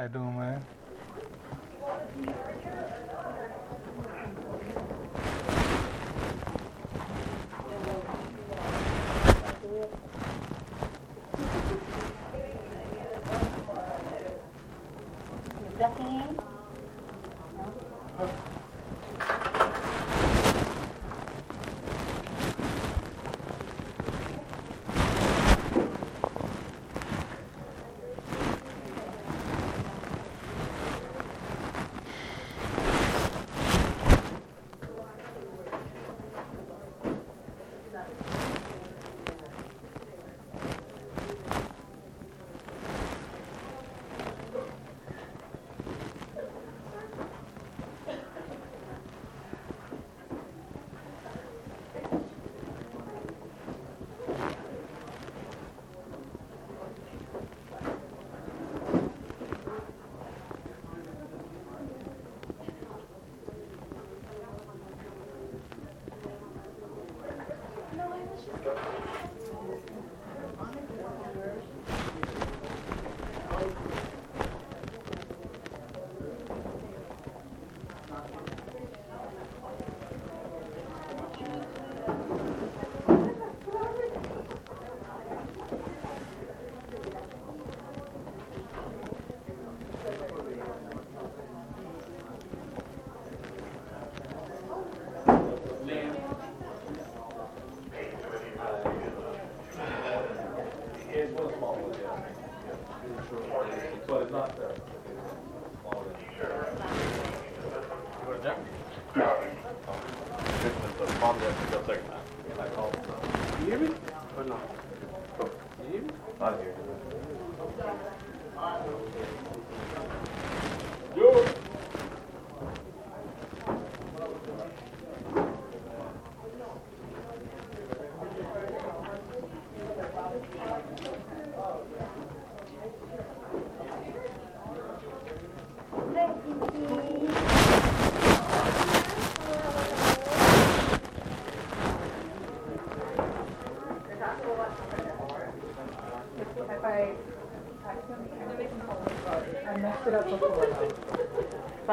I do, man.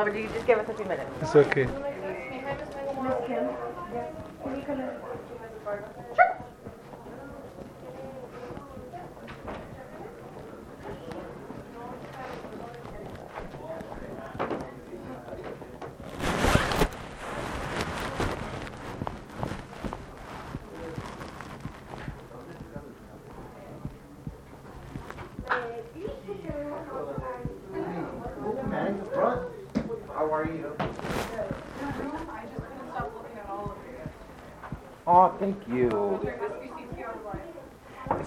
Robert, you just give us a few minutes. It's okay. Oh, thank you.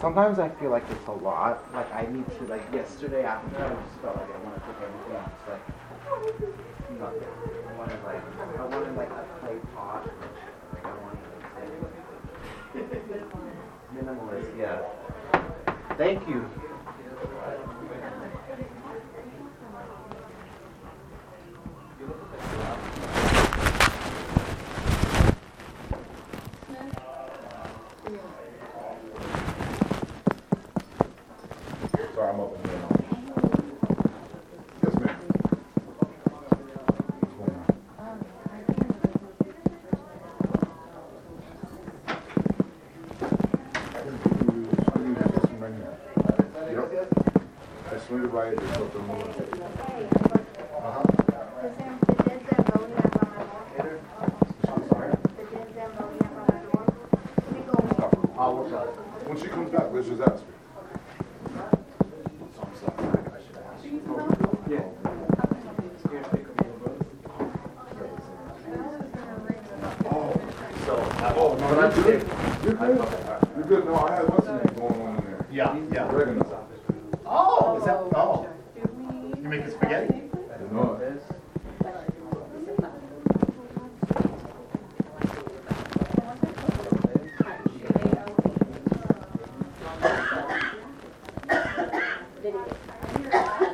Sometimes I feel like it's a lot. Like I need to, like yesterday after I just felt like I wanted to take everything out. It's like nothing. I wanted like, I wanted like a clay pot. Like I wanted like minimalist, yeah. Thank you. required uh-huh. When she comes back, let's just that video.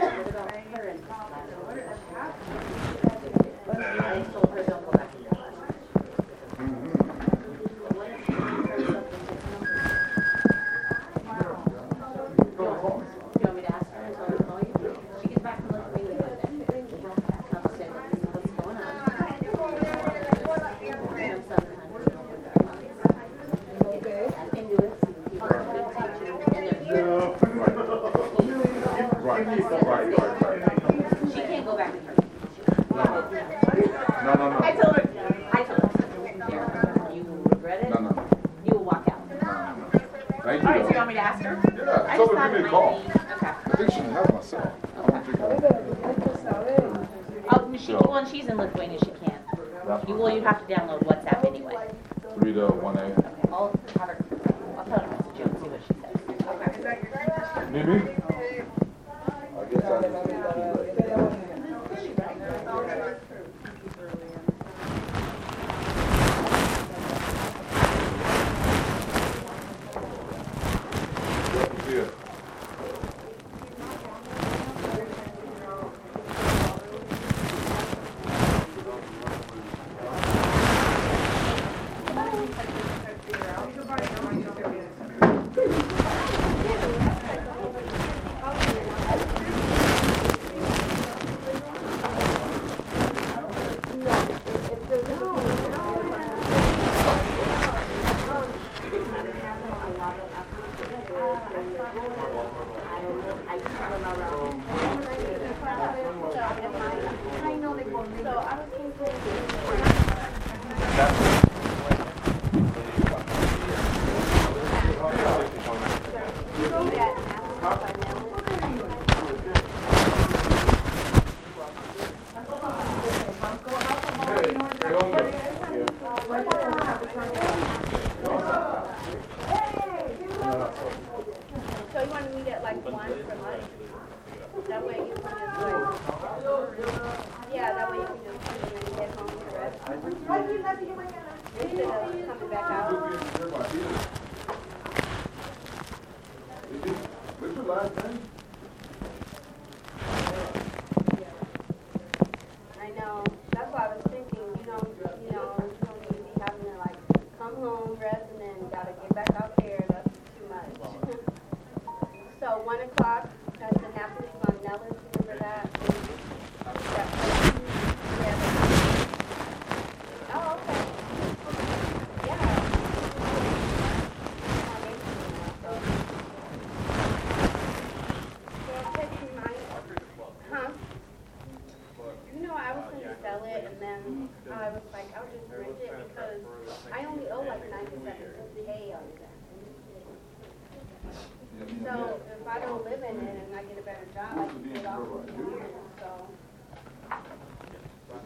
Job, I can get off in two so.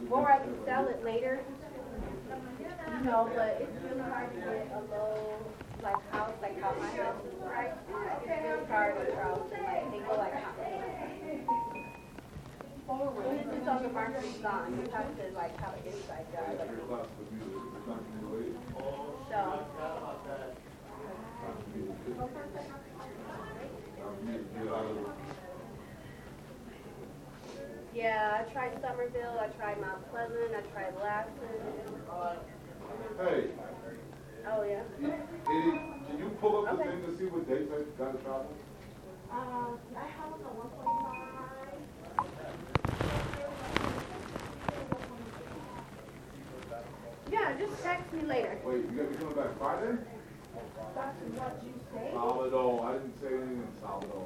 Or I can sell it later, you know, but it's really hard to get a low, like house, like how my house is priced. It's really hard to try, like, they go like. When it's just on the market, it's gone, you have to like have an inside job, so. Yeah, I tried Somerville, I tried Mount Pleasant, I tried Lassen. Hey. Oh, yeah. Did, did you pull up okay. the thing to see what dates I got to travel? Uh, I have a 145. Yeah, just text me later. Wait, you got to be coming back Friday? That's what you say. Solid all. I didn't say anything solid all.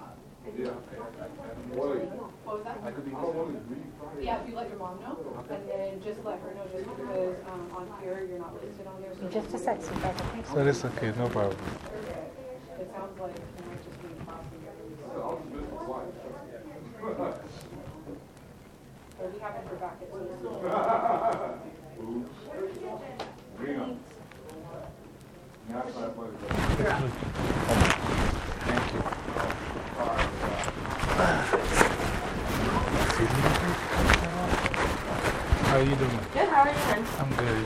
Yeah. What was that? I could be how long is Reed? Yeah, if you let your mom know, and then just let her know, just because, um, on here, you're not listed on there, so. Just a sec, sweetheart, okay? So it's okay, no problem. It sounds like you might just be possibly. I was missing twice. Or we haven't forgot it. Oops. Rena. Now it's not funny. Thank you. How you doing? Good, how are you doing? I'm good.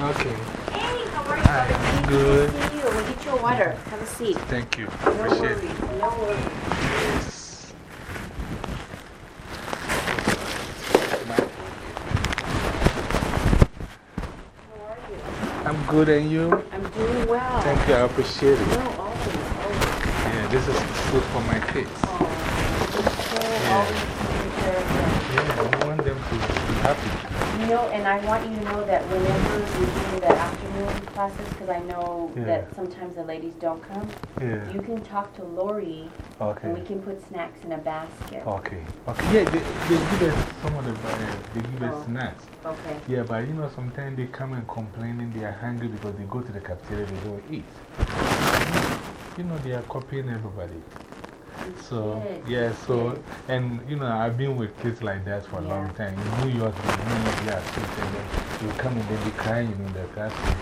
Okay. Hey, how are you? Hi, I'm Good good. to see you. We'll get you a water. Have a seat. Thank you. No Appreciate worries, it. no worries. Yes. How are you? I'm good, and you? I'm doing well. Thank you, I appreciate it. No, always, always. Yeah, this is food for my kids. Oh, so always taking care of them. Yeah, I want them to be happy. You know, and I want you to know that whenever you do the afternoon classes, because I know Yeah. that sometimes the ladies don't come, Yeah. you can talk to Lori Okay. and we can put snacks in a basket. Okay. Okay. Yeah, they, they give us some of the, uh, they give us Oh. snacks. Okay. Yeah, but you know, sometimes they come and complaining they are hungry because they go to the cafeteria, they don't eat. You know, they are copying everybody. So, yeah, so, and you know, I've been with kids like that for a long time. In New York, New York, they are sweet and then they come and they crying in the classroom.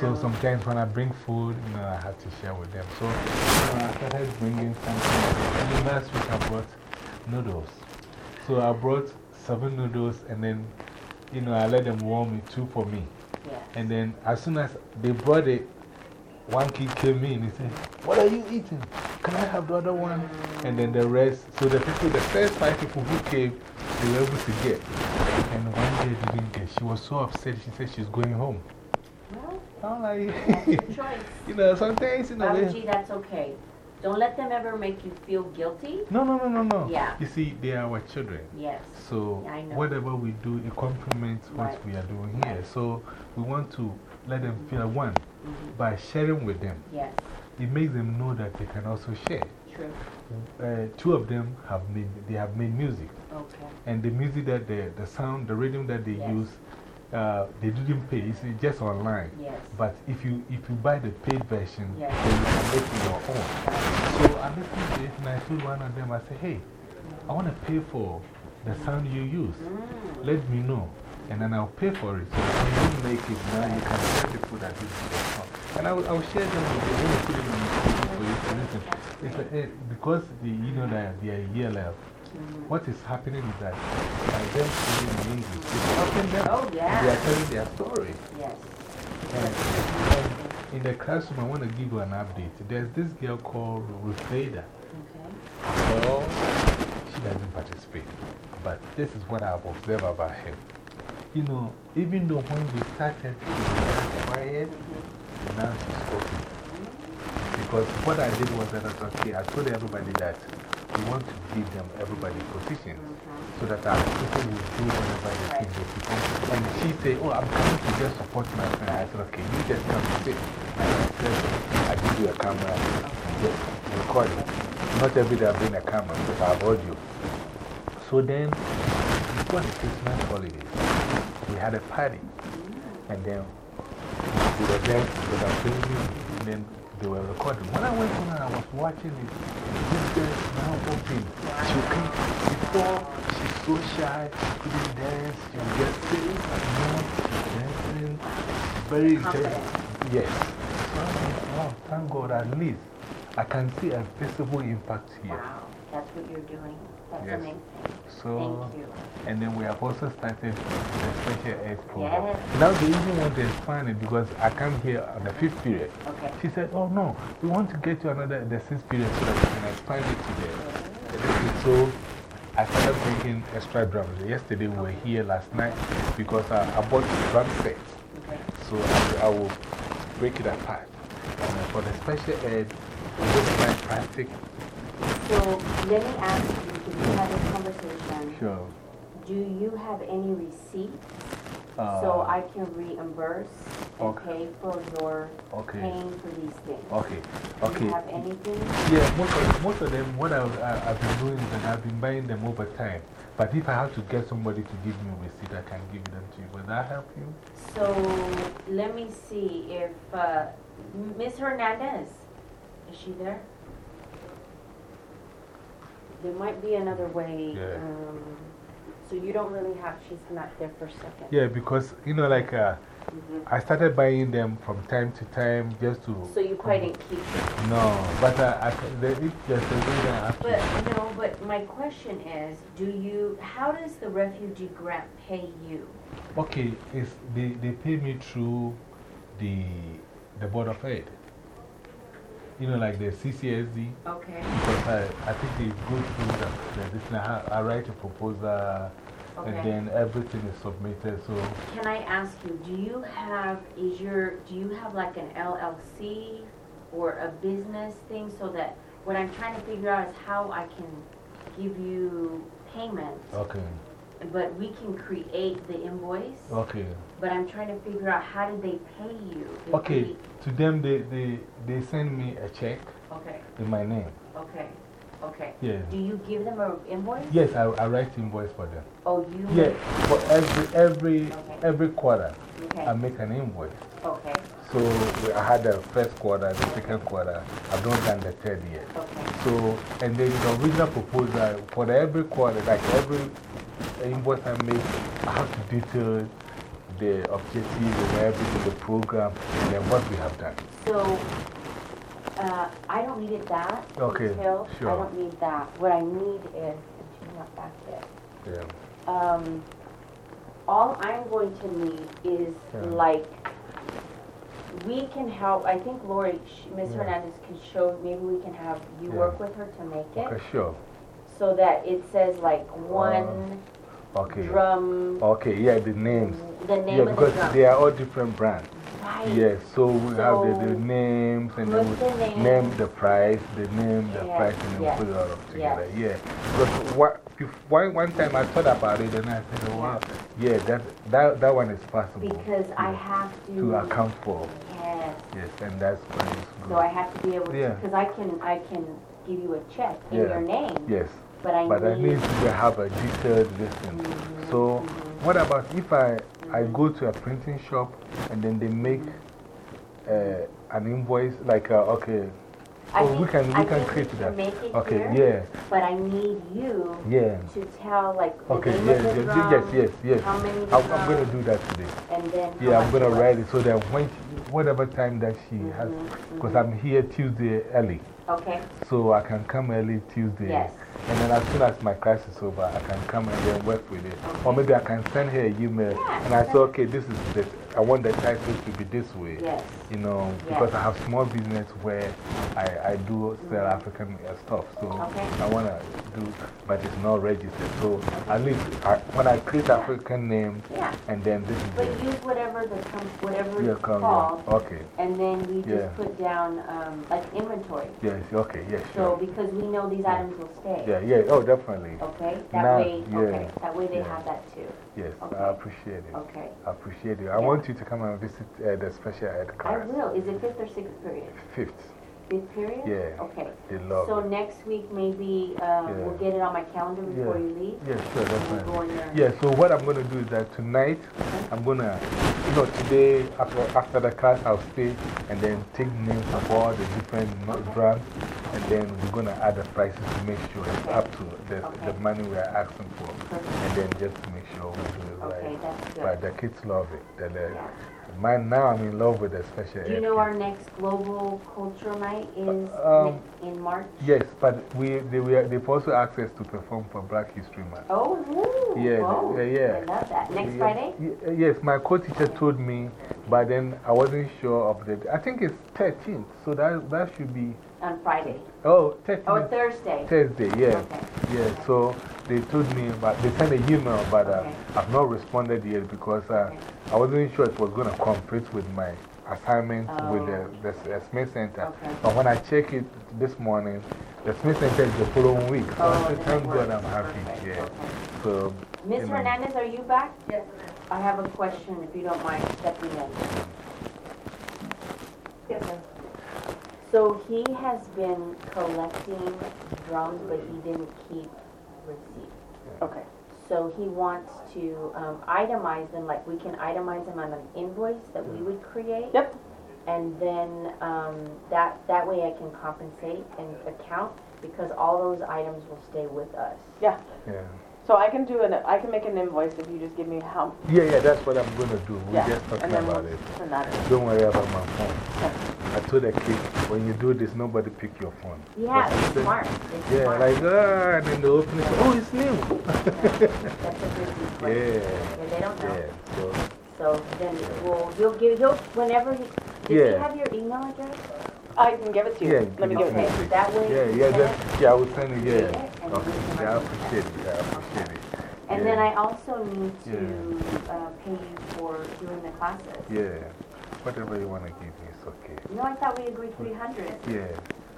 So sometimes when I bring food, you know, I have to share with them. So, you know, I started bringing something. And then last week I brought noodles. So I brought seven noodles and then, you know, I let them warm it, two for me. And then as soon as they brought it, one kid came in and said, What are you eating? Can I have the other one? And then the rest, so the people, the first five people who came, they were able to get. And one day didn't get. She was so upset. She said she's going home. Well, I'm like, that's your choice. you know, sometimes, you know, Babaji, that's okay. Don't let them ever make you feel guilty. no, no, no, no, no. Yeah. You see, they are our children. Yes. So, know. whatever we do, it complements what Right. we are doing here. So, we want to let them feel one -hmm. by sharing with them. Yes. It makes them know that they can also share. True. Uh, two of them have made, they have made music. Okay. And the music that the, the sound, the rhythm that they Yes. use, uh, they didn't pay. It's just online. Yes. But if you, if you buy the paid version, Yes. then you can make it your own. So I listened to it and I told one of them, I said, hey, I want to pay for the sound you use. Mm. Let me know. And then I'll pay for it. So when you make it now, you can tell people that this is your. And I will, I will share them with you. Will put it the for you to listen. It's like, eh, because the, you know that they are year left. -hmm. What is happening is that by them speaking in English, it's helping them. Oh, yeah. They are telling their story. Yes. And, and in the classroom, I want to give you an update. There's this girl called Rufeda. Okay. Well, she doesn't participate. But this is what I've observed about her. You know, even though when we started, she was quiet, now she's spoken. Because what I did was that I said, okay, I told everybody that we want to give them everybody positions so that our people will do whatever they think they become. And she said, Oh, I'm coming to just support my friend. I said, Okay, you just come to sit. And I said, I give you a camera, just record it. Not every day I bring a camera, but I have audio. So then, before the Christmas holidays, we had a party. And then we were dancing with our family, and then they were recording. When I went home and I was watching it, this girl is now open. She can before she's so shy, she couldn't dance, she would sit, you know, dancing, very intense. Yes. So I was, wow, thank God, at least I can see a visible impact here. Wow. That's what you're doing. That's Yes. amazing. So, Thank you. and then we have also started the special ed program. Yes. Now they even want to expand it because I come here on the fifth period. Okay. She said, Oh no, we want to get to another, the sixth period so that we can expand it to the. the- So I started bringing extra drums. Yesterday we were here last night because I, I bought the drum set. Okay. So I, I will break it apart. And for the special ed, we just like plastic. So let me ask you, we had this conversation, Sure. do you have any receipts So Uh, I can reimburse and pay for your Okay. paying for these things. Okay. okay. Do you have anything? Yeah, most of, most of them, what I've, I- I've been doing is that I've been buying them over time. But if I have to get somebody to give me a receipt, I can give them to you. Will that help you? So let me see if uh, Ms. Hernandez, is she there? There might be another way. Yeah. um, So you don't really have, she's not there for a second. Yeah, because, you know, like uh, Mhm. I started buying them from time to time just to. So you probably didn't keep them? No, but uh, I, is just a way that I have But, to. no, but my question is, do you, how does the refugee grant pay you? Okay, it's, they, they pay me through the, the Board of Aid. You know, like the CCSD. Okay. Because I, I think they go through the, the this. I, I write a proposal and then everything is submitted. So, Can I ask you, do you have, is your, do you have like an LLC or a business thing so that what I'm trying to figure out is how I can give you payment, okay, but we can create the invoice, okay. But I'm trying to figure out how did they pay you? Okay, we- to them, they, they, they send me a check Okay, in my name. okay, okay. Yeah. Do you give them an invoice? Yes, I, I write invoice for them. Oh, you? Yeah, for every, every, Okay. every quarter, I make an invoice. okay, So I had the first quarter, the second quarter, I've not done the third yet. okay, So, and then the original proposal, for every quarter, like every invoice I make, I have to detail the objectives and everything, the program, and then what we have done. so, uh, I don't need it that Okay, detailed. sure. I don't need that. What I need is, not back yet. Yeah. Um, all I'm going to need is Yeah. like, we can help, I think Lori, Ms. Yeah. Hernandez can show, maybe we can have you Yeah. work with her to make Okay, it. sure. So that it says like one Okay. drum, Okay, yeah, the names. the Yeah, name the because drum. they are all different brands. Right. Yes, so we have the, the names and then we name. name the price, the name, the price, and then yes, put it all up together. Yeah. Because what, one, one time I thought about it and I said, oh, wow, yeah, that, that, that one is possible. Because I have to. To account for. Yes. Yes, and that's why it's good. So I have to be able to, Yeah. because I can, I can give you a check in Yeah. your name, Yes. But I need. But I need to have a detailed listing. Mhm, So, what about if I, I go to a printing shop and then they make uh, an invoice, like, uh, okay, I oh, think- we can, we I can create we that. can make it Okay, here, yeah, But I need you yeah. to tell, like, Okay, yes, yes, drum. yes, yes, yes. How many I'm, I'm going to do that today. And then. Yeah, I'm going to write it so that when, she- whatever time that she has, Mhm, because mhm. I'm here Tuesday early, Okay, so I can come early Tuesday. yes, And then as soon as my class is over, I can come and then work with it. Or maybe I can send her an email Yeah, and I say, okay. this is the, I want the title to be this way. yes. You know, Yes. because I have small business where I, I do sell African uh, stuff. So Okay. I want to do, but it's not registered. So at least I, when I create African name Yeah, and then this is but use whatever the, whatever Yeah, it's come, called, yeah. Okay. and then we just put down, um, like inventory. Yes, okay, yes, So, because we know these items will stay. Yeah, yeah, oh, definitely. Okay, Now, that way, yeah, okay, that way they have that too. Yes, Okay. I appreciate it. Okay. I appreciate it. I Yeah. Want you to come and visit uh, the special ed I class. will. Is it fifth or sixth period? Fifth. Fifth period? Yeah. Okay. They love So it. next week, maybe uh, we'll get it on my calendar before Yeah. you leave. Yeah, sure, and We'll definitely. go in there. Yeah, so what I'm going to do is that tonight, I'm going to, you know, today, after, after the class, I'll stay and then take names of all the different drums, and then we're going to add the prices to make sure it's up to the, Okay. the money we are asking for, Perfect. and then just to make sure we do it right. Okay, that's good. But the kids love it. The, Yeah. mine, now I'm in love with the special Do you know our next global culture night is Um, in March? Yes, but we, they, we are, they've also asked us to perform for Black History Month. Oh, woo. Yeah, Whoa. yeah, yeah. I love that. Next Yeah, Friday? Yes, my co-teacher told me, but then I wasn't sure of the. I think it's 13th, so that, that should be. On Friday. Oh, 13th. Oh, Thursday. Thursday, yeah. Okay. Yeah, so they told me, but they sent an email, but uh, Okay. I've not responded yet because uh, Okay. I wasn't sure it was going to conflict with my assignment with the, Oh. the, the Smith Center. But when I check it this morning, the Smith Center is the following week. So I Oh, said, thank God. I'm happy. Perfect, Yeah. okay. So, Miss you know. Hernandez, are you back? Yes, I have a question, if you don't mind stepping in. Yes, sir. So he has been collecting drums, but he didn't keep receipts. Okay. So he wants to um, itemize them, like we can itemize them on an invoice that we would create. Yep. And then um, that, that way I can compensate and account, because all those items will stay with us. Yeah. Yeah. So I can do an, I can make an invoice if you just give me how, Yeah, yeah, that's what I'm going to do. We're yeah. just talking and then about it. Send that in. Don't worry about my phone. I told the kid, when you do this, nobody pick your phone. Yeah, it's said- smart. It's Yeah, smart. like, ah, and then they open it, oh, it's new. That's yeah, way. Yeah, they don't know. yeah, so, So then we'll, you'll give, he'll, whenever he, does he Yeah. have your email address? I can give it to you. Yeah, Let me give give it it to to you. That way. yeah, you yeah, send just, it. yeah, I will send it, Create yeah. it, and Okay, we can yeah, I write it. appreciate it, I appreciate it. And then Yeah. I also need to uh, pay you for doing the classes. Yeah, whatever you want to give me, it's okay. No, I thought we agreed three hundred. Yeah,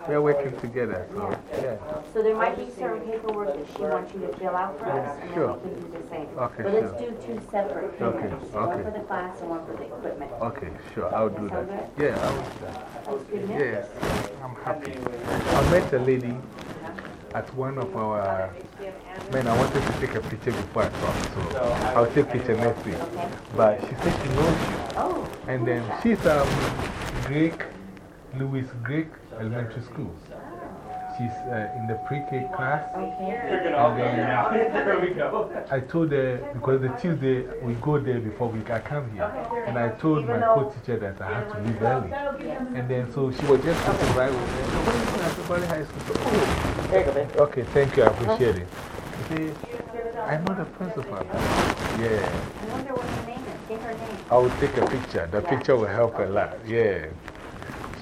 we're working together, so, yeah. So there might be certain paperwork that she wants you to fill out for us, and then Sure. we can do the same. Okay, But let's sure. do two separate Okay, payments, one okay. for the class and one for the equipment. Okay, sure, I'll do that. Yeah, I'll do that. That's good news. Yes, I'm happy. I met a lady at one of our, man, I wanted to take a picture before I talk, so I'll take picture next week. Okay. But she said she knows you. Oh, And then she's um, Greek, Louis Greek Elementary School. She's uh, in the class. okay. You're gonna all go now. There we go. I told her, because the Tuesday we go there before we I come here. And I told my co-teacher that I had to leave early. And then so she was just sitting right with me. So what are you doing at the Valley High School? So, oh, There you go, babe. okay, thank you, I appreciate it. She said, I know the principal. Yeah, I wonder what her name is. Get her name. I will take a picture. The picture will help a lot. Yeah.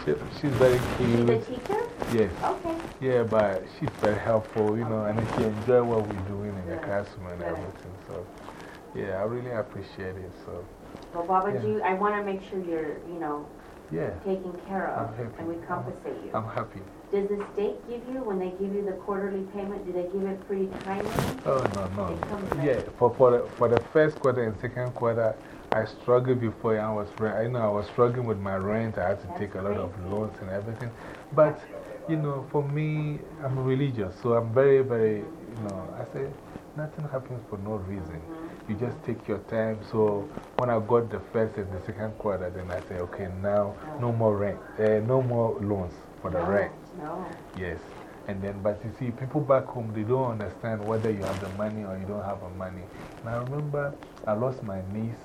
She, she's very She's the teacher? Yes. Okay. Yeah, but she's very helpful, you know, and she enjoy what we're doing in the classroom and everything. So, yeah, I really appreciate it. So, Well, Baba, Yeah. do you, I want to make sure you're, you know, yeah, taken care of I'm happy. and we compensate you. I'm happy. Does the state give you, when they give you the quarterly payment, do they give it pretty timely? Oh, no, no. It comes back. Yeah, for, for, the, for the first quarter and second quarter, I struggled before I was, I know I was struggling with my rent. I had to take a lot of loans and everything. But, you know, for me, I'm religious, so I'm very, very, you know, I say nothing happens for no reason. Mm-hmm. You just take your time. So when I got the first and the second quarter, then I say, okay, now no more rent, uh, no more loans for the rent. No. Yes. And then, but you see, people back home, they don't understand whether you have the money or you don't have the money. And I remember I lost my niece,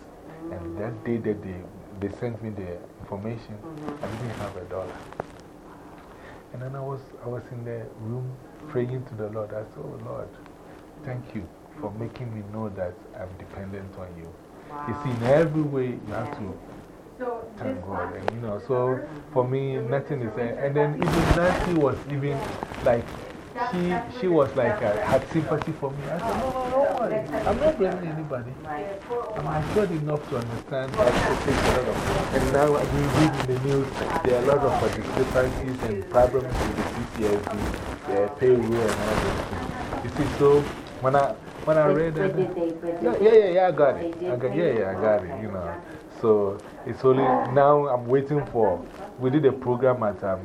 and that day that they, they sent me the information, I didn't have a dollar. And then I was, I was in the room praying to the Lord. I said, Oh Lord, thank you for making me know that I'm dependent on you. You see, in every way, you have to thank God. And you know, so for me, nothing is. And then even Nancy was even like, she, she was like, uh, had sympathy for me. I said, No, no, no, worry. I'm not blaming anybody. I'm matured enough to understand that it takes a lot of. And now we read in the news, there are a lot of discrepancies and problems with the CCSD, their payroll and everything. You see, so when I, when I read but that. did they, Yeah, yeah, yeah, yeah, I got it. I got, yeah, yeah, I got it, you know. So it's only now I'm waiting for. We did a program at um,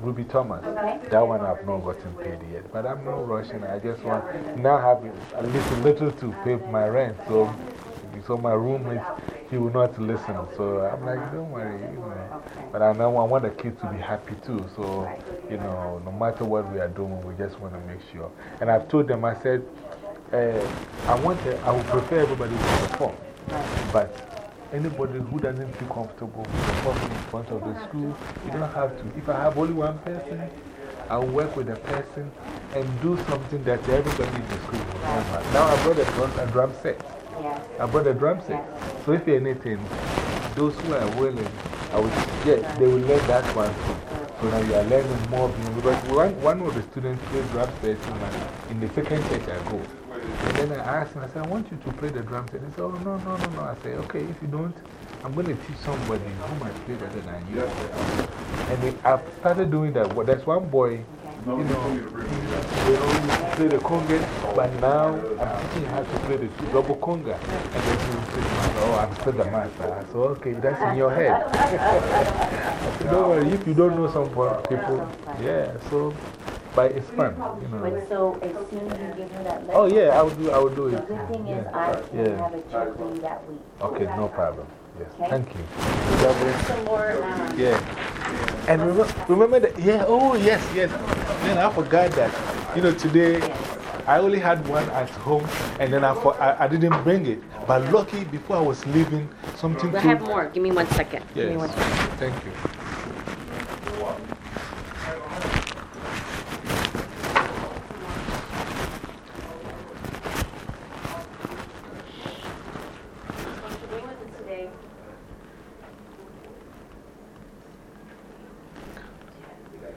Ruby Thomas. That one I've not gotten paid yet. But I'm not rushing. I just want now have at least a little to pay my rent. So, so my roommate, he will not listen. So I'm like, don't worry, you know. But I know I want the kids to be happy too. So, you know, no matter what we are doing, we just want to make sure. And I've told them, I said, uh, I want, to, I would prefer everybody to perform. But anybody who doesn't feel comfortable performing in front of the school, you don't have to. If I have only one person, I'll work with the person and do something that everybody in the school will know. Now I brought a drum, a drum set. I brought a drum set. So if anything, those who are willing, I would, yes, they will learn that one too. So now you are learning more. Because one, one of the students played drum set in, in the second church I go. And then I asked him, I said, I want you to play the drums. And he said, Oh, no, no, no, no. I said, Okay, if you don't, I'm going to teach somebody who might play better than you. And I've started doing that. Well, there's one boy, you know, he, they always play the conga, but now I'm teaching how to play the double conga. And then she said, Oh, I'm still the master. I said, Okay, that's in your head. I said, Don't worry, if you don't know some people, yeah, so, but it's fun, you know. But so as soon as you give her that letter. Oh, yeah, I will do, I will do it. The good thing is Yeah. I can Yeah. have a check ready that week. Okay, no problem. Yes, Okay. thank you. God Some more, um, Yeah. And remember, remember that, yeah, oh, yes, yes. Then I forgot that. You know, today I only had one at home and then I, for, I, I didn't bring it. But lucky, before I was leaving, something I came. have more. Give me one second. Give me Yes, one second. thank you.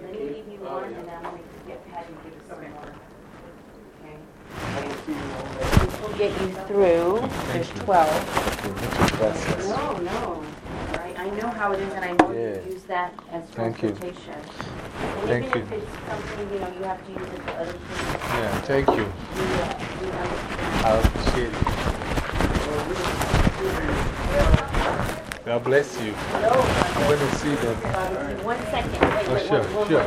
Let me give you one and then I'm going to get Patty to give us some more. Okay? This will get you through. There's 12. No, no. I, I know how it is and I know you Yeah. use that as Thank you. transportation. And Thank even you. if it's something, you know, you have to use it for other things, Yeah, thank you. you, uh, you understand. I appreciate it. God bless you. No, I'm going to see them. Bobby, one second. Wait, Oh, wait,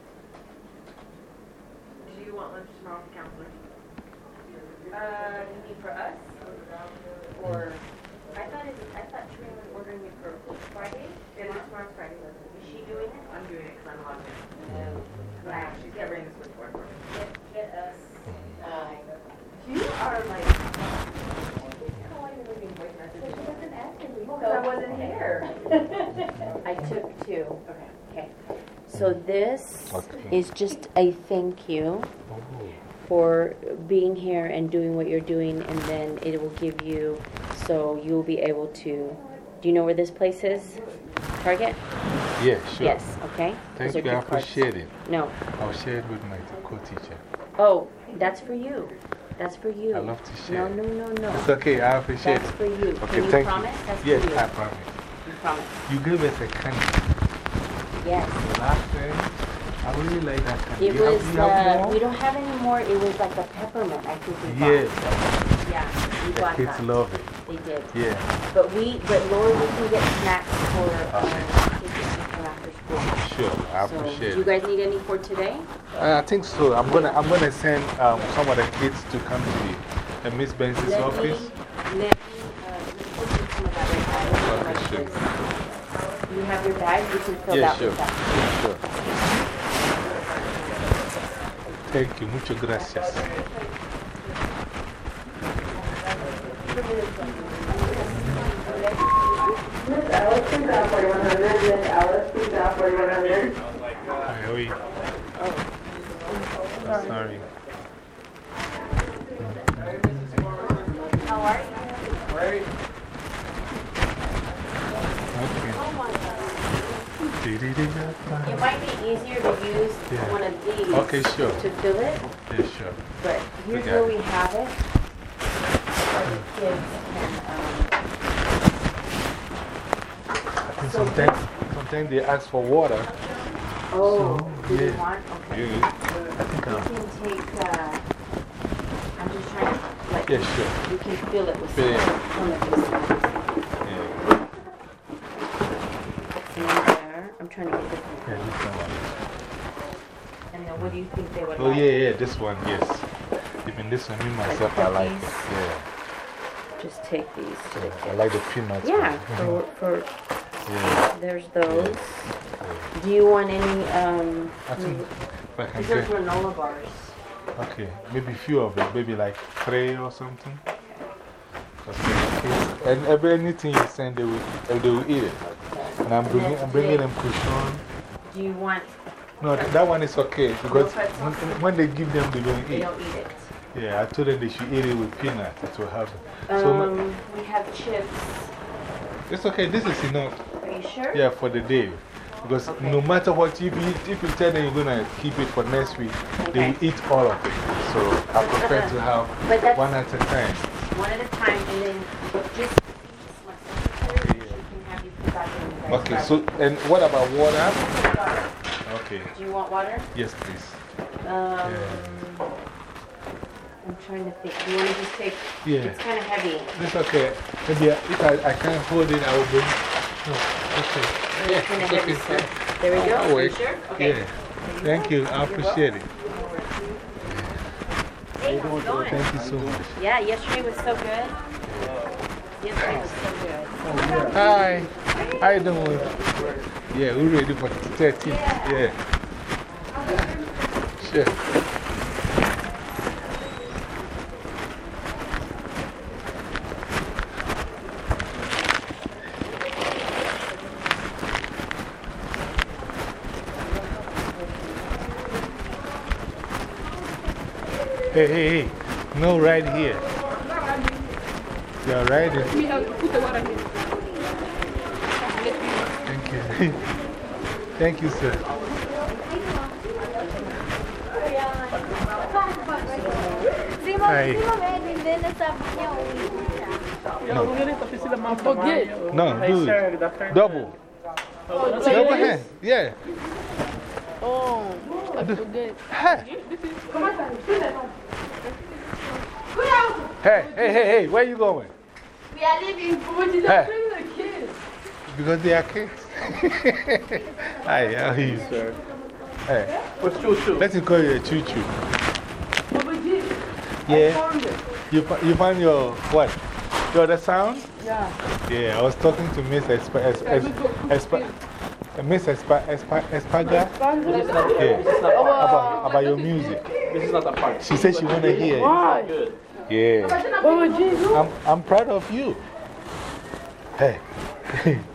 Do you want lunch tomorrow with counselors? Uh, you mean for us? Or, I thought it, I thought Trina was ordering it for Friday? It is tomorrow Friday, wasn't Is she doing it? I'm doing it because I'm logged in. Right. She's covering the switchboard for me. Get, get us, uh, You are like. Because I wasn't here. I took two. Okay. So this Okay. is just a thank you oh. for being here and doing what you're doing, and then it will give you, so you'll be able to, do you know where this place is? Target? Yeah, sure. Yes, okay? Thank you. I appreciate it. No. I'll share it with my co teacher. Oh, that's for you. That's for you. I love to share. no, no, no. no. It's okay. I appreciate That's it. That's for you. Okay, Can you thank promise? you. That's yes. I promise. You promise. You gave us a candy. Yes. The last time, I really like that candy. It You was, have uh, we don't have any more. It was like a peppermint, I think we bought. Yes, Yeah, we the bought kids that. love it. They did. Yeah, But we, but Laura, we can get snacks for, uh, kids after school. sure. I So, appreciate do you guys need any for today? Uh, I think so. I'm gonna, I'm gonna send um, some of the kids to come to the Miss Benson's Let me, office. let me, uh, let's put some of that right now. Okay, sure. You have your bag, you can fill Yeah, that sure. with that. Sure. Thank you. Muchas gracias. Hi, how are you? Oh, sorry. How are you? Okay. It might be easier to use Yeah. one of these. Okay, sure. To fill it, Yeah, sure. but here's where we have it. The kids can, um, I think So sometimes, sometimes they ask for water. oh, So, do you yeah. want, okay. You, I think I'll, can take, uh, I'm just trying to, like, yeah, sure. you can fill it with some, some of these things. Yeah, In there, I'm trying to get this yeah, one. this one. And then what do you think they would Oh, like? yeah, yeah, this one, yes. Even this one, me myself, I like it. Yeah. Just take these. yeah. I like the peanuts. Yeah, for, for, yeah. there's those. yeah. Do you want any, um, I think if I can these are granola bars. okay, maybe a few of them, maybe like three or something. 'Cause the kids- And every, anything you send, they will, they will eat it. And I'm bringing, I'm bringing them cushion. Do you want, No, that one is okay because pretzels? when, when they give them, they don't they eat. don't eat it. Yeah, I told them they should eat it with peanuts. It will help them. So, Um, we have chips. it's okay. This is enough. Are you sure? Yeah, for the day. Because no matter what, if you, if you tell them you're going to keep it for next week, they will eat all of it. So I prefer to have one at a time. One at a time, and then just my secretary, she can have you put that in the guys' Okay, so, and what about water? Okay, Do you want water? yes, please. Um, I'm trying to think. Do you want to just take? Yeah. It's kind of heavy. It's okay. Maybe I- if I, I can't hold it, I will bring No, okay. Yeah, It's kind of heavy, okay. sir. There we go. I'll you sure? Okay. Yeah. Thank you. I appreciate it. Hey, how's it going? Thank you so much. Yeah, yesterday was so good. Yesterday was so good. Hi. How you doing? Yeah, we're ready for the 13th. Yeah. Sure. Hey, hey, hey. No, right here. You're right here. Thank you. Thank you, sir. Hi. No, no, do it. Double. Double hand. Yeah. Oh, I forget. Hey. Hey, hey, hey, hey, where you going? We are leaving. Hey. Because they are kids. Hi, how are you? Sir. Hey, What's choo choo? let's call you a choo choo. Yeah. You, you find your what? Your other sound? Yeah. Yeah, I was talking to Miss Espa, es, es, Espa, uh, Miss Espa, Espa, Espaga. Yeah. About, about your music. This is not a part. She said she want to hear it. Why? Yeah. Baba G, I'm, I'm proud of you. Hey.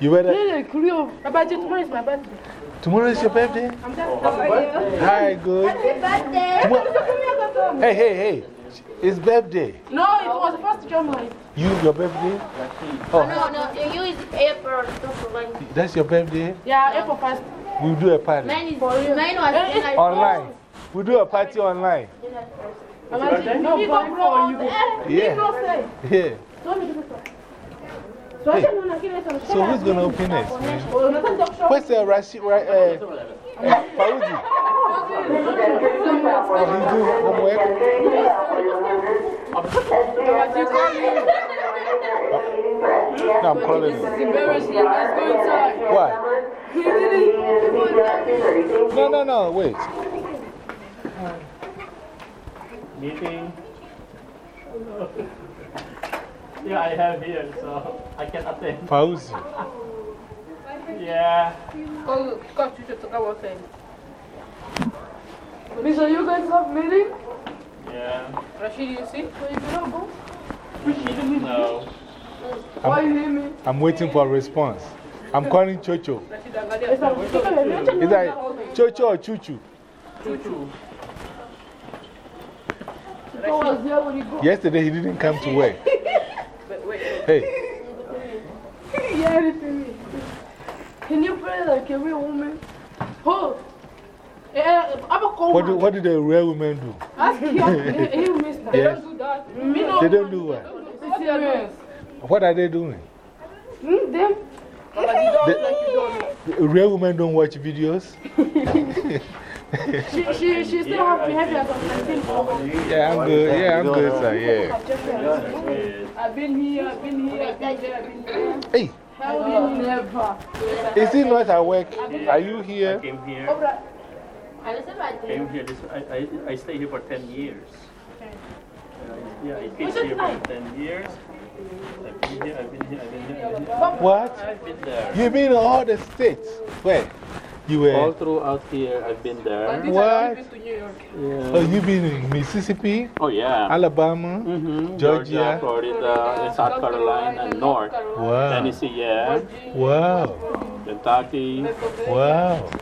you better. Hey, Creole. Baba G, tomorrow is my birthday. Tomorrow is your birthday? I'm just Hi, good. Happy birthday. Tomorrow- Hey, hey, hey. It's birthday. No, it was the first January. You, your birthday? Oh, oh. No, no, you is April. that's your birthday? Yeah, April 1st. We'll do a party. Mine is, mine was eh, eh, like Online. We'll do a party online. Baba G, no, but for you. Yeah. Yeah. So I don't know, give it So who's going to open it. Where's the Rashid, right? Uh, uh, Fauzi? Oh, he do homework? No, I'm calling him. Embarrassing, let's go. What? No, no, no, wait. Meeting. Yeah, I have here, so I can attend. Pause. Yeah. Go, go to the talk one thing. Lisa, you guys have meeting? Yeah. Rashid, you see? So you cannot go? No. Why you hear me? I'm waiting for a response. I'm calling Chocho. Rashid, I got it. Is that Chocho or Chuchu? Choo choo. I was there when you go. Yesterday he didn't come to work. Hey, Yeah, anything. me. Can you pray like a real woman? Oh. Eh, I'm a what do, what do the real women do? Ask him. He he will miss that. Yes. do that. Me no. They don't do what? Serious. What are they doing? Hmm, them? The, the real women don't watch videos? She, she, she still have behavior as I'm saying. Yeah, I'm good. Yeah, I'm good, sir. Yeah. I've been here, I've been here, I've been there, I've been there. Hey, Hell, never. is he not at work? Are you I here? came here. Came here. This, I, I, I stayed here for 10 years. Yeah, I came here for 10 years. I've been here, I've been here, I've been here. I've been here. What? I've been there. You've been all the states. Where? You All throughout here, I've been there. What? to New York. Yeah. Oh, you've been in Mississippi, Oh, yeah. Alabama, -hmm. Georgia. Florida, South Carolina, and North. Wow. Tennessee, yeah. Wow. Kentucky. Wow.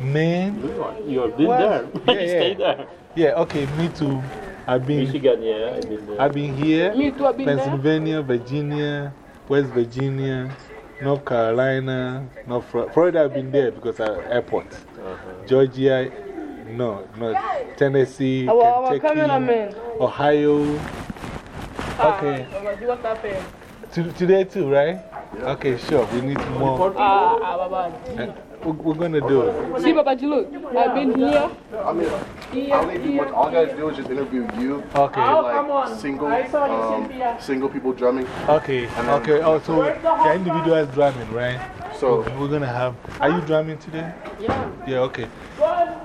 Man. New You've been What? there. Yeah, you yeah. stayed there. Yeah, okay, me too. I've been, Michigan, yeah, I've been there. I've been here. Me too, I've been there. Pennsylvania, Virginia, West Virginia, North Carolina, North Florida. Florida, I've been there because of airport. Uh-huh. Georgia, no, no, Tennessee, Our, our Kentucky, cameraman. Ohio. Ah, Okay. see what happened. To, today too, right? Okay, sure. We need more. Ah, ah, Baba. Uh, we- we're going to do it. See, Baba, look. I've been here. I mean, I Here, don't need to do much. here. All I gotta do is just interview you. Okay. Oh, like come on. single, I saw you, um, single people drumming. Okay, okay. Oh, so the individual is drumming, right? So We're going to have. Are you drumming today? Yeah. Yeah, okay.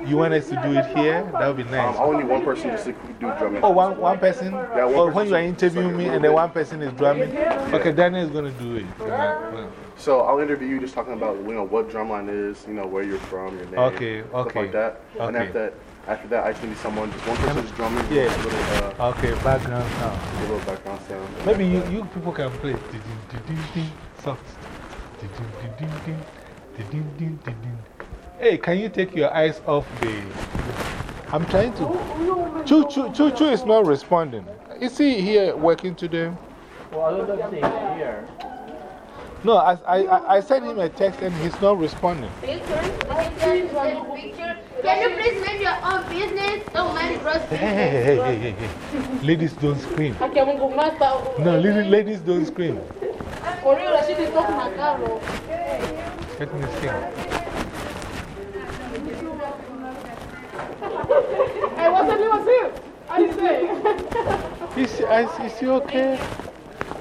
You want us to do it here? That would be um, nice. I only one person just to do drumming. Oh, one, one person? one oh, when person. you are interviewing me and then one person is drumming? Okay, Daniel is going to do it. Yeah. So I'll interview you just talking about you know what drumline is, you know where you're from, your name, Okay, stuff like that. And okay. after that, after that, I just need someone, just one person just drumming. Yeah. A little, uh, Okay, background sound. a little background sound. Maybe you, you people can play. Di-din-di-din-din, Soft. Hey, can you take your eyes off the. I'm trying to. Choo Choo Choo Choo is not responding. Is he here working today? Well, I don't know if he's here. No, I, I, I- I sent him a text and he's not responding. Can you please name your own business? Don't mind Hey, grocery. hey, hey, hey, hey, hey. Ladies don't scream. Aqui é master. No, ladies, ladies don't scream. Por isso, a gente toca na carro. Let me sing. Hey, what's up, what's up? I say. Is, is, is he okay?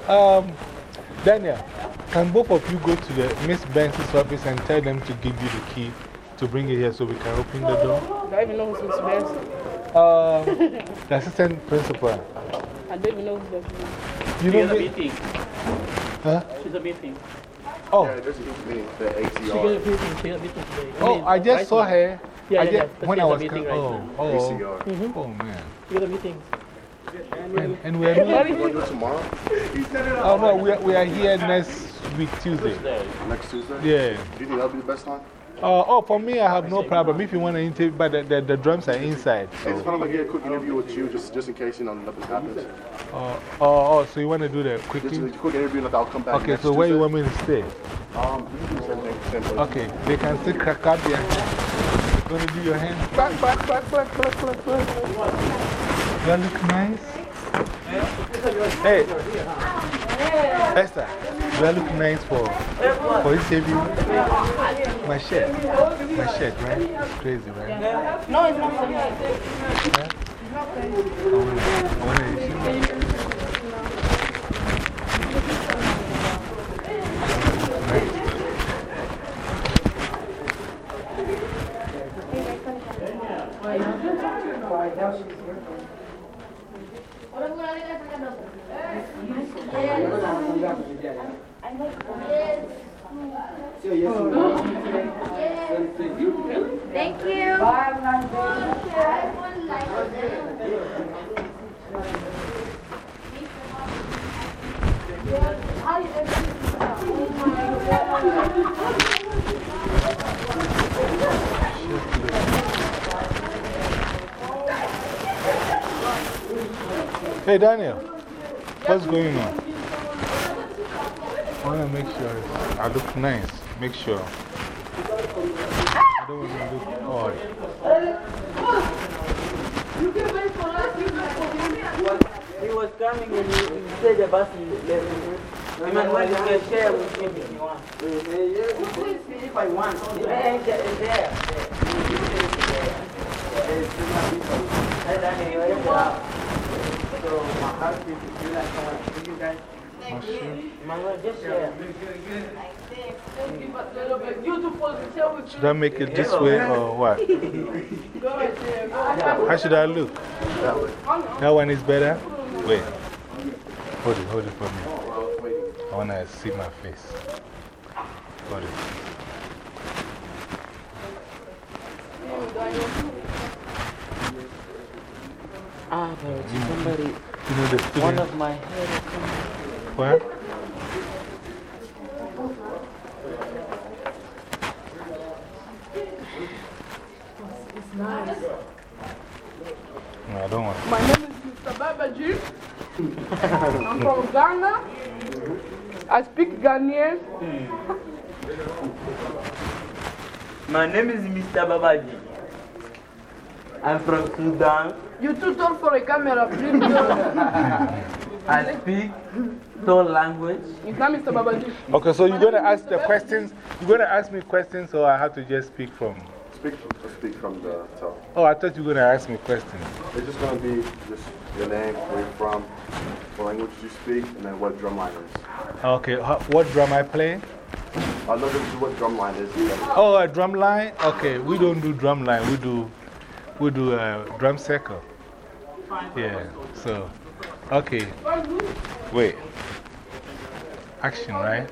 Um, Daniel, can both of you go to the Miss Banks' office and tell them to give you the key to bring it here so we can open the door? I don't even know who's Miss Benson. Um, the assistant principal. I don't even know who's that. You She know a meeting. Huh? She's a meeting. Oh, Yeah, this is me, the She has ACR. a meeting. She has a meeting today. oh, mean, I just right saw now. her. Yeah, I yeah, just, yeah. When I was coming. right Oh, now. oh, ACR. Mm-hmm. oh, man. She has a meeting. And, and we're You not. to do it tomorrow? Oh, no, we are, we are here next week, Tuesday. Tuesday. Next Tuesday? Yeah. Do you think that'll be the best time? Uh, oh, for me, I have no problem. If you want to interview, but the, the, the drums are inside. It's So. kind of like get a quick interview with you, just just in case you know nothing happens. Oh, oh, oh, so you want to do the quick Just thing? a quick interview, and I'll come back. Okay, so where you want me to stay? Um, you can do the same thing, same place. Okay, they can still crack up their hands. You're going to do your hands back, back, back, back, back, back, back. You look nice. Hey, Esther, nice for, for interview. My shirt, my shirt, right? Crazy, right? No, it's not for me. Huh? I want to Hey, Daniel, what's going on? I want to make sure I look nice. Make sure. I don't want to look odd. He was coming and he he said the bus is left. Emmanuel, you can share with him if you want. If I want. Yeah, it's there. It's there. Hey, Danny, you already out. So, my house is you like, uh, you guys. Emmanuel, just share. Beautiful, share Should I make it this way or what? How should I look? That one is better? Wait. Hold it, hold it for me. I want to see my face. Hold it. Ah, but somebody, You know the one of my hair is coming. What? I don't want My name is Mr. Babaji. I'm from Ghana. I speak Ghanaian. My name is Mr. Babaji. I'm from Sudan. You too tall for a camera, please. don't. I speak Tone language. It's not Mr. Babaji. Okay, so you're going to ask the questions? You're going to ask me questions, so I have to just speak from. Speak, speak from the top. Oh, I thought you were going to ask me questions. It's just going to be just your name, where you're from, what language you speak, and then what drum line is. Okay, what drum I play? I'll know what drum line is. Oh, a drum line? Okay, we don't do drum line, we do, we do a drum circle. Yeah, so, okay. Wait. Action, right?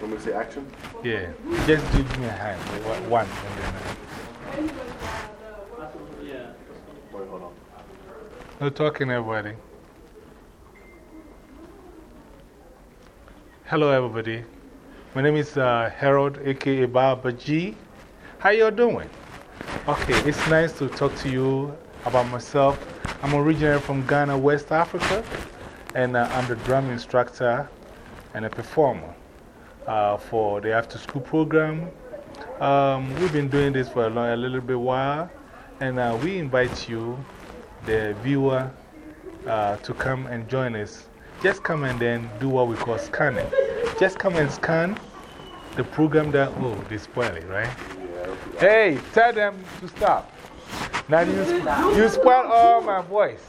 When we say action? Yeah, just give me a hand. One, and then. Wait, hold on. No talking, everybody. Hello, everybody. My name is uh, Harold, aka Baba G. How you all doing? Okay, it's nice to talk to you about myself. I'm originally from Ghana, West Africa, and uh, I'm the drum instructor and a performer uh, for the after school program. Um, we've been doing this for a, long, a little bit while, and uh, we invite you, the viewer, to come and join us. Just come and then do what we call scanning. Just come and scan the program that, oh, they spoil it, right? Hey, tell them to stop. Now you, sp- you spoil all my voice.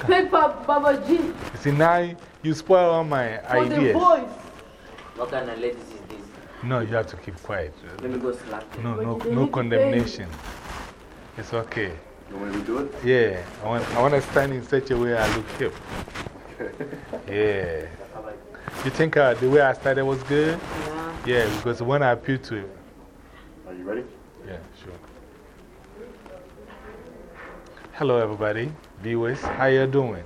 Play pa Babaji You see, now you spoil all my for the ideas. voice. What kind of ladies is this? No, you have to keep quiet. Let me go slap them. No, no, no need to pay you. condemnation. It's okay. You want me to do it? Yeah, I want, I want to stand in such a way I look hip. Yeah. You think uh, the way I started was good? Yeah. Yeah, because when I appeal to it. Are you ready? Yeah, sure. Hello, everybody, viewers. How you doing?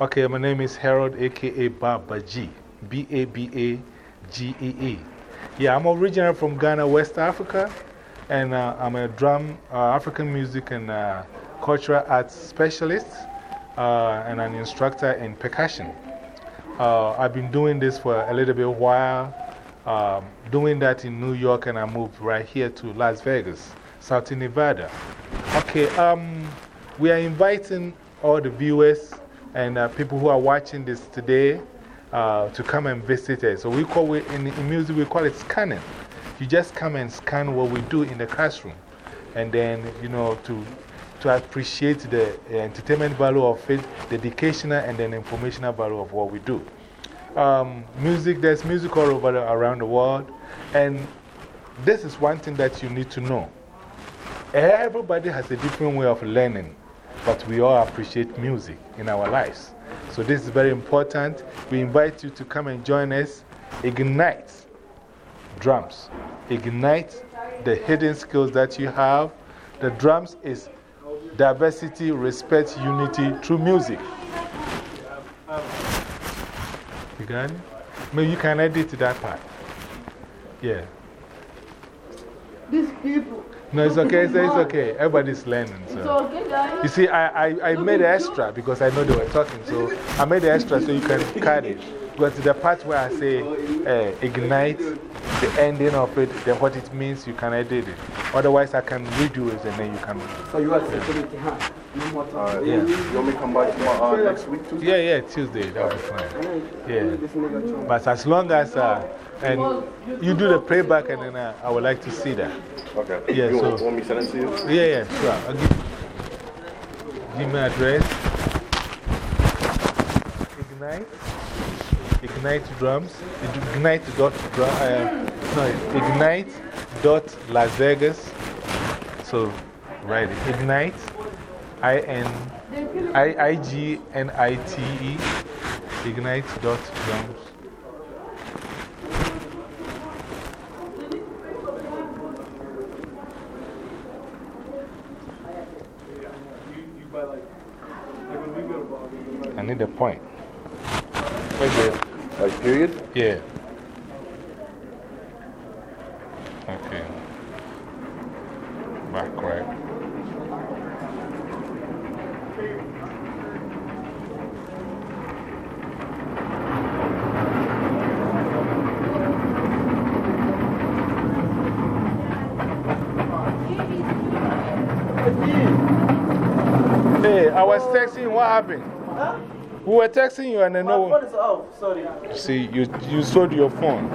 Okay, my name is Harold, aka Baba G. B A B A G E E. Yeah, I'm originally from Ghana, West Africa, and uh, I'm a drum, uh, African music and uh, cultural arts specialist, and an instructor in percussion. I've been doing this for a little bit while, um, doing that in New York, and I moved right here to Las Vegas, South Nevada. Okay, um, we are inviting all the viewers and uh, people who are watching this today uh, to come and visit us. So, we call it in, in music, we call it scanning. You just come and scan what we do in the classroom, and then, you know, to, to appreciate the entertainment value of it, the educational and then informational value of what we do. Um, music, there's music all over the, around the world, and this is one thing that you need to know. Everybody has a different way of learning, but we all appreciate music in our lives. So, this is very important. We invite you to come and join us. Ignite drums, ignite the hidden skills that you have. The drums is diversity, respect, unity through music. You got it? Maybe you can edit to that part. Yeah. These people. No, it's okay. It's, it's okay. Everybody's learning. It's So. okay, guys. You see, I, I, I made extra because I know they were talking. So I made the extra so you can cut it. Because the part where I say uh, ignite, the ending of it, then what it means, you can edit it. Otherwise, I can redo it and then you can. So you are security, huh? Uh. Yeah. You want me to come by tomorrow, uh, next week, Tuesday? Yeah, yeah, Tuesday. That'll be fine. Yeah. This nigga trying. But as long as uh, and you do the playback, and then uh, I would like to see that. Okay. Yeah, you want, so- want me to send it to you? Yeah, yeah, sure. I'll give, give me address. Ignite. Ignite drums. Ignite dot drum. Uh, no, ignite dot Las Vegas. So write it. Ignite. I N I I G N I T E. Ignite dot drums. I need a point. Where's. Like, period? Yeah. Texting you and then My no. phone is off, sorry. See, you, you sold your phone.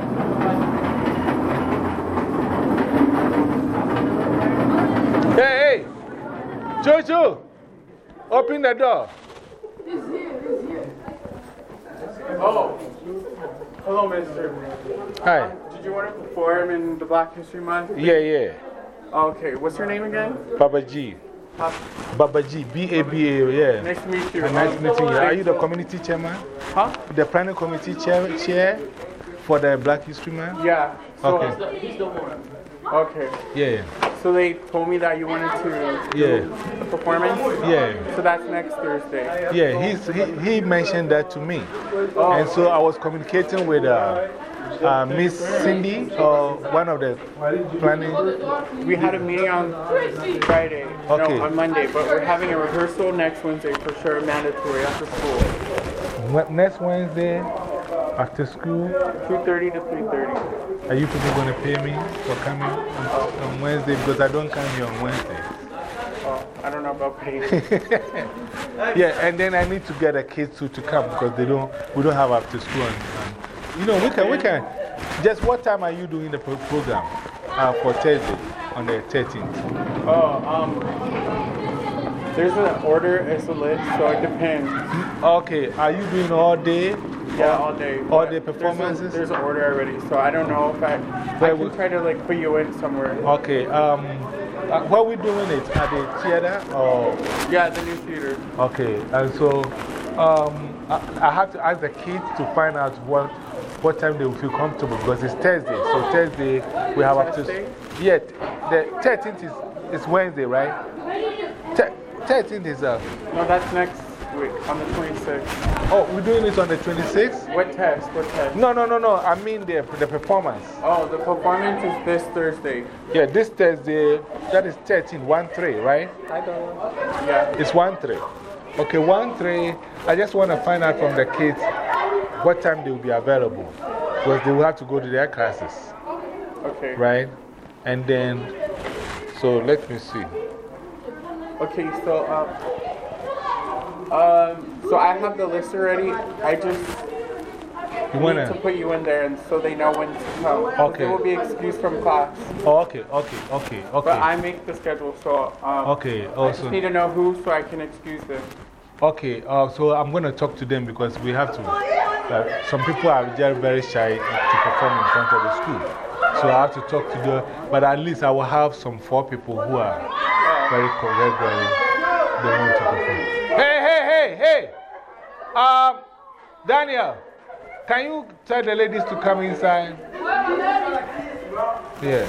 Hey, hey! Jojo! Open the door. This here is here oh, hello, mister. Hi. Did you want to perform in the Black History Month? Yeah, yeah. Okay, what's your name again? Baba G. Pop- Baba G. B A B A, yeah. Nice to meet you. Nice meeting you. Are you the community chairman? Huh? The planning committee chair, chair for the Black History Month? Yeah. So, Okay. He's the one. Okay. Yeah, So they told me that you wanted to yeah, do a performance? yeah. So that's next Thursday. Yeah, he's, he, he mentioned that to me. Oh. And so I was communicating with uh, uh, Miss Cindy, or one of the planning. We had a meeting on Friday, Okay. no, on Monday, but we're having a rehearsal next Wednesday for sure, mandatory after school. Next Wednesday after school, 2.30 to 3.30. are you people going to pay me for coming on, on Wednesday? Because I don't come here on Wednesday. Oh, I don't know about paying. Yeah, and then I need to get the kids to, to come because they don't, we don't have after school. And, you know, we can, we can. Just what time are you doing the pro program uh, for Thursday on the 13th? Oh, um, there's an order, it's a list, so it depends. Okay, are you doing all day? Yeah, all day. All day there's a- performances? There's an order already, so I don't know if I, I can we- try to like put you in somewhere. Okay, um, uh, where we doing it? At the theater or? Yeah, the new theater. Okay, and so um, I, I have to ask the kids to find out what, what time they will feel comfortable because it's Thursday. So Thursday we have up to. Yeah, the 13th is, is Wednesday, right? Thir- 13th is. Uh, No, that's next week, on the 26th. oh, we're doing it on the 26th? What test? What test? No, no, no, no. I mean the, the performance. Oh, the performance is this Thursday. Yeah, this Thursday, that is 13, 1 3, right? I don't know. Yeah. It's 1 3. Okay, 1 3. I just want to find out from the kids what time they will be available because they will have to go to their classes, Okay. right? And then, so let me see. Okay, so, um, um, so I have the list already. I just You want to put you in there and so they know when to come. Okay. They will be excused from class. Oh, okay, okay, okay, But. I make the schedule, so um, Okay, I also. just need to know who so I can excuse them. Okay, uh, so I'm going to talk to them because we have to. Uh, some people are just very shy to perform in front of the school. So I have to talk to them. But at least I will have some four people who are very correct, very, they want to perform. Hey, hey, hey, hey! Um, Daniel, can you tell the ladies to come inside? Yeah.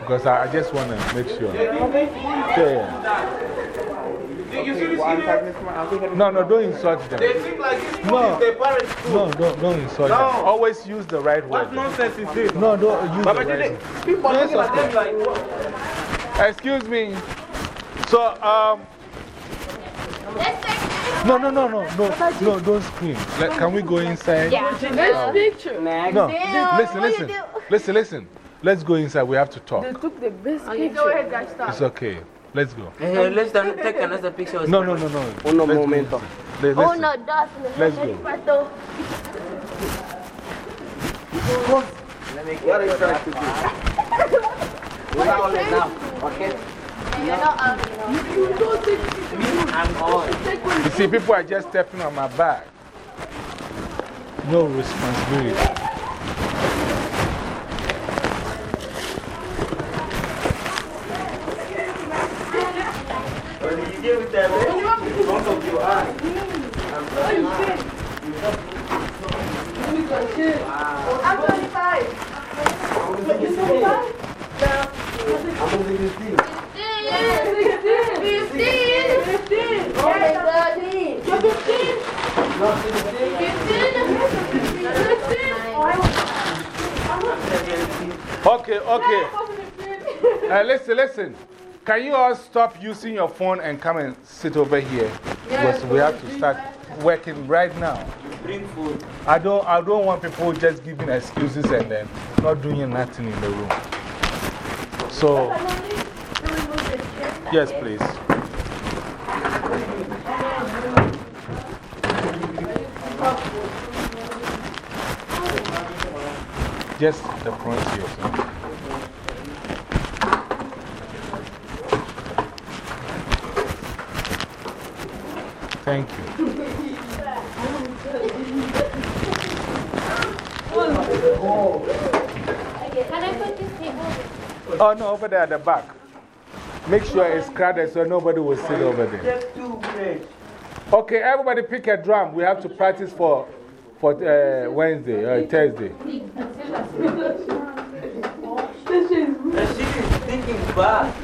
Because I, I just want to make sure. Yeah. Okay, well, I'm talking to my, I'll be heading No, no, don't insult them. They think like this school No. is their parents' school. No, don't, don't insult No. them. Always use the right word. What nonsense is this? No, don't use Baba, the right word. people are looking at them like, what? Excuse me. So, um, no, no, no, no, no, no, don't scream. Like, can we go inside? Next picture. No, listen, listen, listen, listen. Let's go inside. We have to talk. They took the best picture. go ahead, guys. It's okay. Let's go. Hey, let's done- take another picture. No, no, no, no. Uno Let's go momento. inside. Let- Oh, listen. no, dos. Let's go. Let me what are you trying to do? We're not all in now, okay? Me, I'm on. You see, people are just stepping on my back. No responsibility. Okay, okay. Uh, listen, listen. Can you all stop using your phone and come and sit over here? Because we have to start working right now. Bring food. I don't, I don't want people just giving excuses and then not doing nothing in the room. So. Yes, please. Just the pronunciation. Thank you. Can I put this table? Oh, no, over there at the back. Make sure it's crowded so nobody will sit over there. Just two plates. Okay, everybody pick a drum. We have to practice for, for uh, Wednesday or Thursday. And thinking bad.